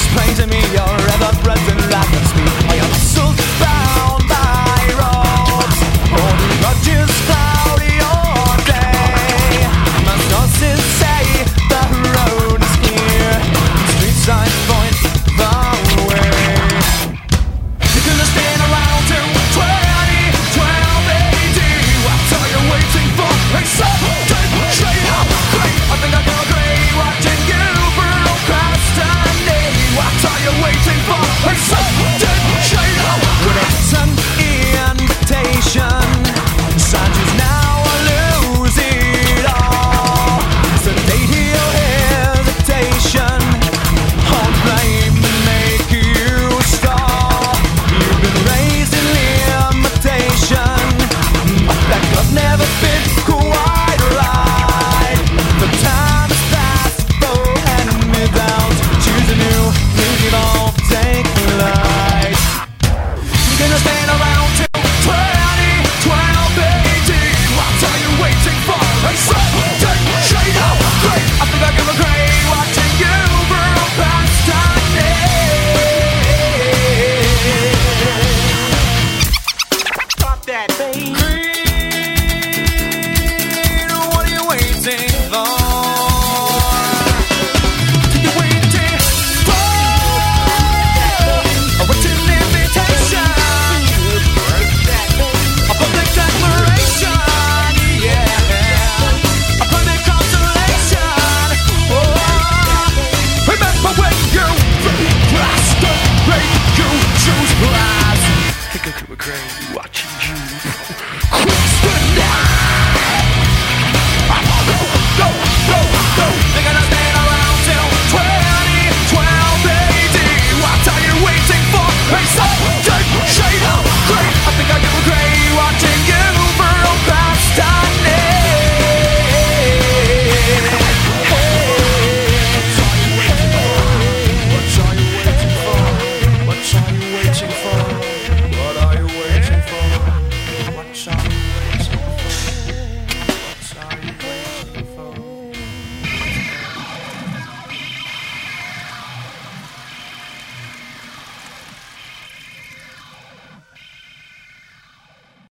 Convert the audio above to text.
Explain to me your ever-present lack of speed.